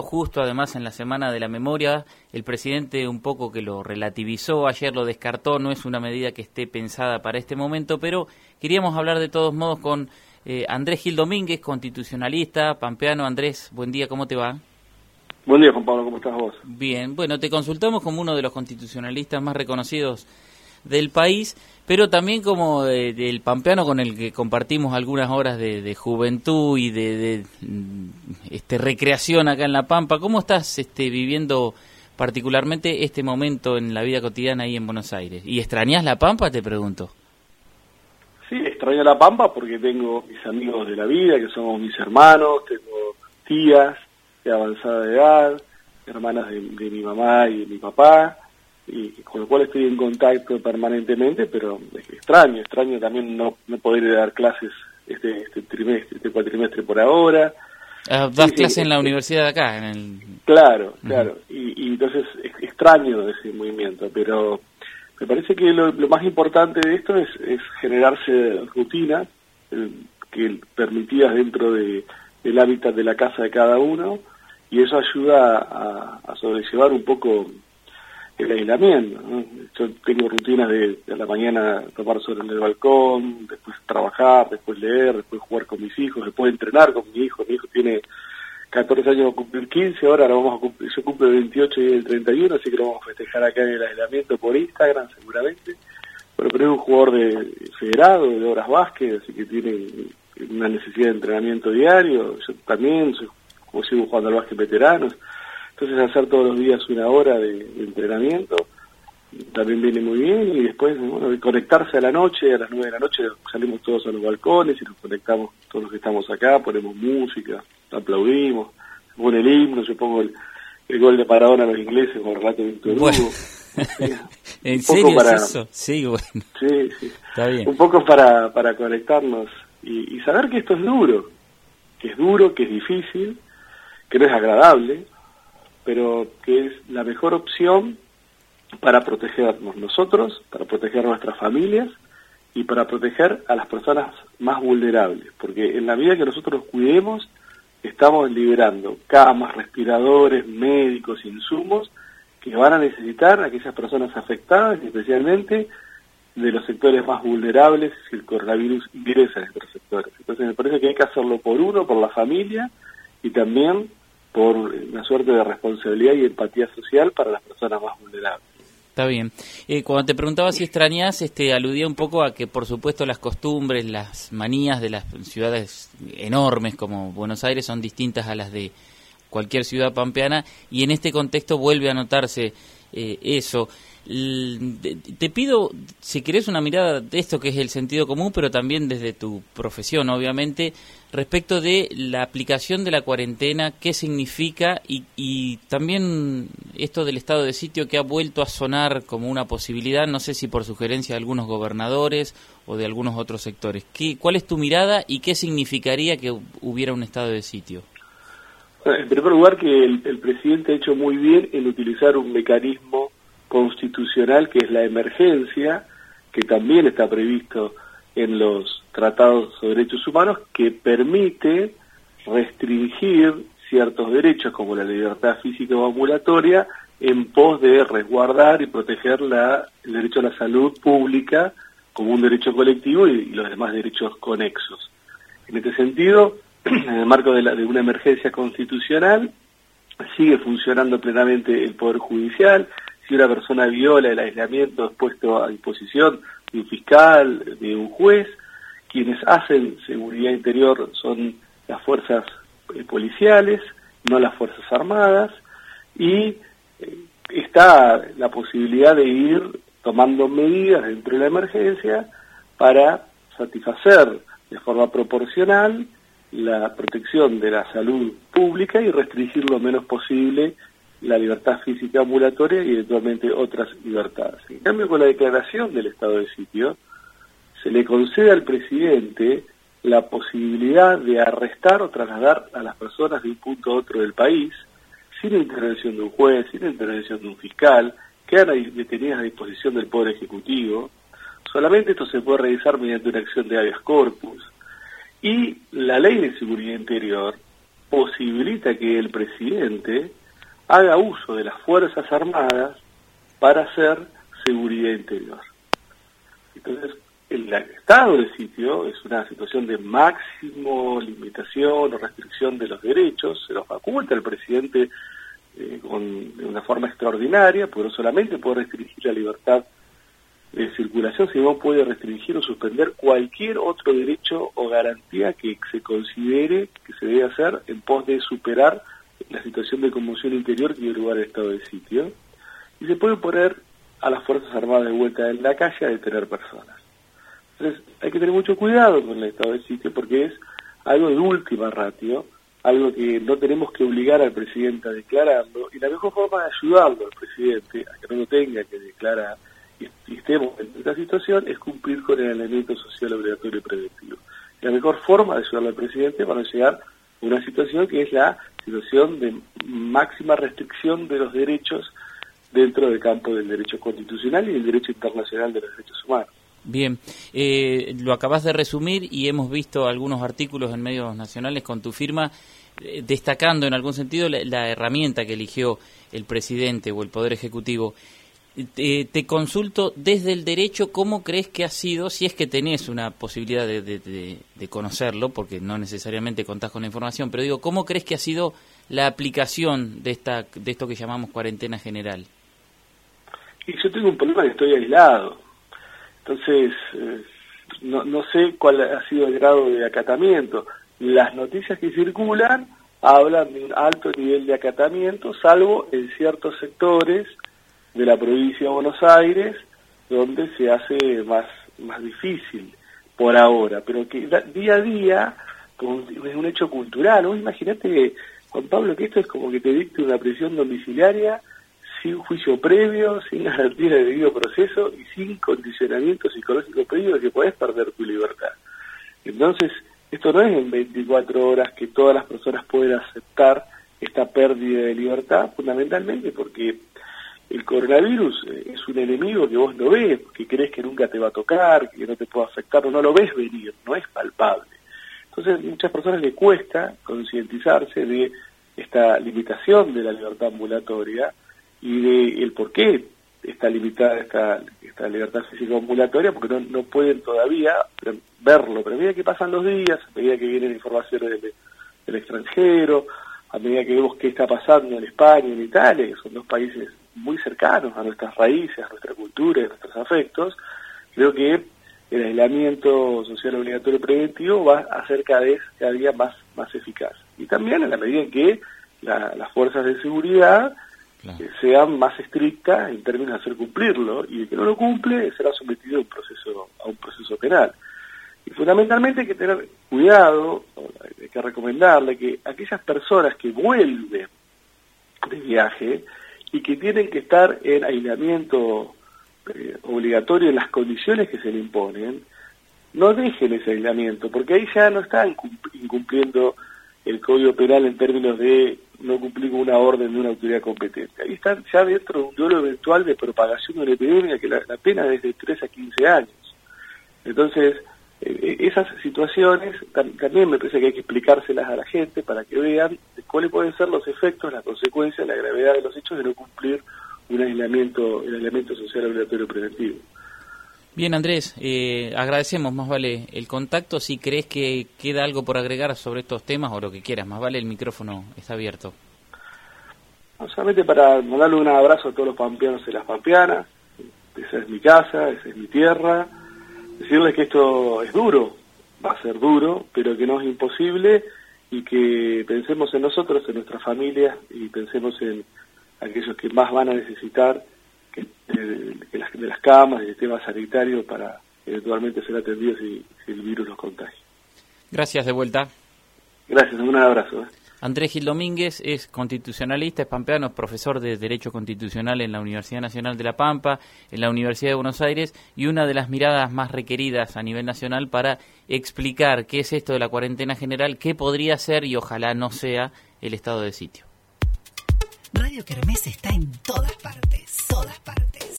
justo además en la Semana de la Memoria. El presidente un poco que lo relativizó, ayer lo descartó, no es una medida que esté pensada para este momento, pero queríamos hablar de todos modos con eh, Andrés Gil Domínguez, constitucionalista, pampeano. Andrés, buen día, ¿cómo te va? Buen día, Juan Pablo, ¿cómo estás vos? Bien, bueno, te consultamos como uno de los constitucionalistas más reconocidos del país, pero también como del pampeano con el que compartimos algunas horas de, juventud y de, mm, este, recreación acá en La Pampa. ¿Cómo estás este, viviendo particularmente este momento en la vida cotidiana ahí en Buenos Aires? ¿Y extrañas La Pampa, te pregunto? Sí, extraño La Pampa porque tengo mis amigos de la vida, que somos mis hermanos, tengo tías de avanzada edad, hermanas de mi mamá y de mi papá, y con lo cual estoy en contacto permanentemente, pero extraño, extraño también no, no poder dar clases este, este trimestre, este cuatrimestre por ahora. Ah, das clases en la universidad de acá, en el... Claro, claro, y, entonces extraño ese movimiento, pero me parece que lo, más importante de esto es, es generarse rutinas que permitidas dentro de, del hábitat de la casa de cada uno, y eso ayuda a, a sobrellevar un poco el aislamiento. Yo tengo rutinas de, a la mañana tomar sol en el balcón, después trabajar, después leer, después jugar con mis hijos, después entrenar con mi hijo. Mi hijo tiene 14 años, va a cumplir 15, ahora lo vamos a cumplir, yo cumplo el 28 y el 31, así que lo vamos a festejar acá en el aislamiento por Instagram seguramente. Pero, pero es un jugador de federado, de horas básquet, así que tiene una necesidad de entrenamiento diario. Yo también soy, como sigo jugando al básquet veteranos entonces hacer todos los días una hora de, entrenamiento también viene muy bien y después bueno, conectarse a la noche, a las nueve de la noche salimos todos a los balcones y nos conectamos todos los que estamos acá, ponemos música, aplaudimos, se pone el himno, yo pongo el, gol de Paradona a los ingleses con relato de bueno. ¿En serio es eso? Sí, bueno. Sí, sí. Está bien. Un poco para, para conectarnos y, y saber que esto es duro, que es duro, que es difícil, que no es agradable, pero que es la mejor opción para protegernos nosotros, para proteger nuestras familias y para proteger a las personas más vulnerables, porque en la medida que nosotros cuidemos, estamos liberando camas, respiradores, médicos, insumos que van a necesitar aquellas personas afectadas, especialmente de los sectores más vulnerables si el coronavirus ingresa en estos sectores. Entonces me parece que hay que hacerlo por uno, por la familia y también por una suerte de responsabilidad y empatía social para las personas más vulnerables. Está bien. Eh, cuando te preguntaba si extrañas, este, aludía un poco a que, por supuesto, las costumbres, las manías de las ciudades enormes como Buenos Aires son distintas a las de cualquier ciudad pampeana y en este contexto vuelve a notarse eh, eso. Te pido, si querés, una mirada de esto que es el sentido común, pero también desde tu profesión, obviamente, respecto de la aplicación de la cuarentena, qué significa y, y también esto del estado de sitio que ha vuelto a sonar como una posibilidad, no sé si por sugerencia de algunos gobernadores o de algunos otros sectores. ¿Qué, ¿Cuál es tu mirada y qué significaría que hubiera un estado de sitio? En primer lugar, que el presidente ha hecho muy bien en utilizar un mecanismo constitucional que es la emergencia, que también está previsto en los tratados sobre derechos humanos, que permite restringir ciertos derechos como la libertad física o ambulatoria en pos de resguardar y proteger la, el derecho a la salud pública como un derecho colectivo y, los demás derechos conexos. En este sentido, en el marco de, la, de una emergencia constitucional, sigue funcionando plenamente el Poder Judicial, si una persona viola el aislamiento es puesto a disposición de un fiscal, de un juez, quienes hacen seguridad interior son las fuerzas eh, policiales, no las fuerzas armadas, y eh, está la posibilidad de ir tomando medidas dentro de la emergencia para satisfacer de forma proporcional la protección de la salud pública y restringir lo menos posible la libertad física ambulatoria y eventualmente otras libertades. En cambio, con la declaración del estado de sitio, se le concede al presidente la posibilidad de arrestar o trasladar a las personas de un punto a otro del país sin intervención de un juez, sin intervención de un fiscal, quedan detenidas a disposición del Poder Ejecutivo. Solamente esto se puede realizar mediante una acción de habeas corpus. Y la ley de seguridad interior posibilita que el presidente haga uso de las Fuerzas Armadas para hacer seguridad interior. Entonces, el estado de sitio es una situación de máximo limitación o restricción de los derechos, se los faculta el presidente eh, con, de una forma extraordinaria, pero solamente puede restringir la libertad de circulación, sino puede restringir o suspender cualquier otro derecho o garantía que se considere que se debe hacer en pos de superar la situación de conmoción interior que dio lugar al estado de sitio. Y se puede poner a las Fuerzas Armadas de vuelta en la calle a detener personas. Entonces hay que tener mucho cuidado con el estado de sitio porque es algo de última ratio, algo que no tenemos que obligar al presidente a declararlo y la mejor forma de ayudarlo al presidente a que no lo tenga que declarar y, estemos en esta situación es cumplir con el elemento social obligatorio y preventivo. la mejor forma de ayudarle al presidente para llegar a una situación que es la situación de máxima restricción de los derechos dentro del campo del derecho constitucional y del derecho internacional de los derechos humanos. Bien, eh, lo acabas de resumir y hemos visto algunos artículos en medios nacionales con tu firma eh, destacando en algún sentido la, herramienta que eligió el presidente o el Poder Ejecutivo. Te consulto desde el derecho, ¿cómo crees que ha sido, si es que tenés una posibilidad de, de, conocerlo, porque no necesariamente contás con la información, pero digo, ¿cómo crees que ha sido la aplicación de, esta, de esto que llamamos cuarentena general? Y yo tengo un problema que estoy aislado. Entonces, eh, no, no sé cuál ha sido el grado de acatamiento. Las noticias que circulan hablan de un alto nivel de acatamiento, salvo en ciertos sectores de la provincia de Buenos Aires, donde se hace más, más difícil por ahora, pero que día a día es un hecho cultural. Imagínate, Juan Pablo, que esto es como que te dicte una prisión domiciliaria sin juicio previo, sin garantía de debido proceso y sin condicionamiento psicológico previo que podés perder tu libertad. Entonces, esto no es en 24 horas que todas las personas pueden aceptar esta pérdida de libertad, fundamentalmente porque el coronavirus eh, es un enemigo que vos no ves, que crees que nunca te va a tocar, que no te puede afectar, no lo ves venir, no es palpable. Entonces, a muchas personas le cuesta concientizarse de esta limitación de la libertad ambulatoria y de el por qué está limitada esta, esta libertad física ambulatoria, porque no, no pueden todavía verlo, pero a medida que pasan los días, a medida que vienen informaciones del, del extranjero, a medida que vemos qué está pasando en España en Italia, que son dos países muy cercanos a nuestras raíces, a nuestra cultura y a nuestros afectos, creo que el aislamiento social obligatorio preventivo va a ser cada vez cada día más, más eficaz. Y también en la medida en que las fuerzas de seguridad sean más estrictas en términos de hacer cumplirlo y el que no lo cumple será sometido a un proceso a un proceso penal y fundamentalmente hay que tener cuidado hay que recomendarle que aquellas personas que vuelven de viaje y que tienen que estar en aislamiento eh, obligatorio en las condiciones que se le imponen no dejen ese aislamiento porque ahí ya no están incumpliendo el Código Penal en términos de no cumplir con una orden de una autoridad competente. Ahí están ya dentro de un duelo eventual de propagación de una epidemia que la, pena es de 3 a 15 años. Entonces, esas situaciones también me parece que hay que explicárselas a la gente para que vean cuáles pueden ser los efectos, las consecuencias, la gravedad de los hechos de no cumplir un aislamiento, el aislamiento social obligatorio preventivo. Bien, Andrés, eh, agradecemos más vale el contacto. Si crees que queda algo por agregar sobre estos temas o lo que quieras, más vale el micrófono está abierto. solamente para mandarle un abrazo a todos los pampeanos y las pampeanas. Esa es mi casa, esa es mi tierra. Decirles que esto es duro, va a ser duro, pero que no es imposible y que pensemos en nosotros, en nuestra familia y pensemos en aquellos que más van a necesitar de, las, de las camas, del sistema sanitario para eventualmente ser atendidos si, el virus los contagia. Gracias de vuelta. Gracias, un abrazo. ¿eh? Andrés Gil Domínguez es constitucionalista, es pampeano, profesor de Derecho Constitucional en la Universidad Nacional de La Pampa, en la Universidad de Buenos Aires, y una de las miradas más requeridas a nivel nacional para explicar qué es esto de la cuarentena general, qué podría ser y ojalá no sea el estado de sitio. Radio Kermés está en todas partes todas partes.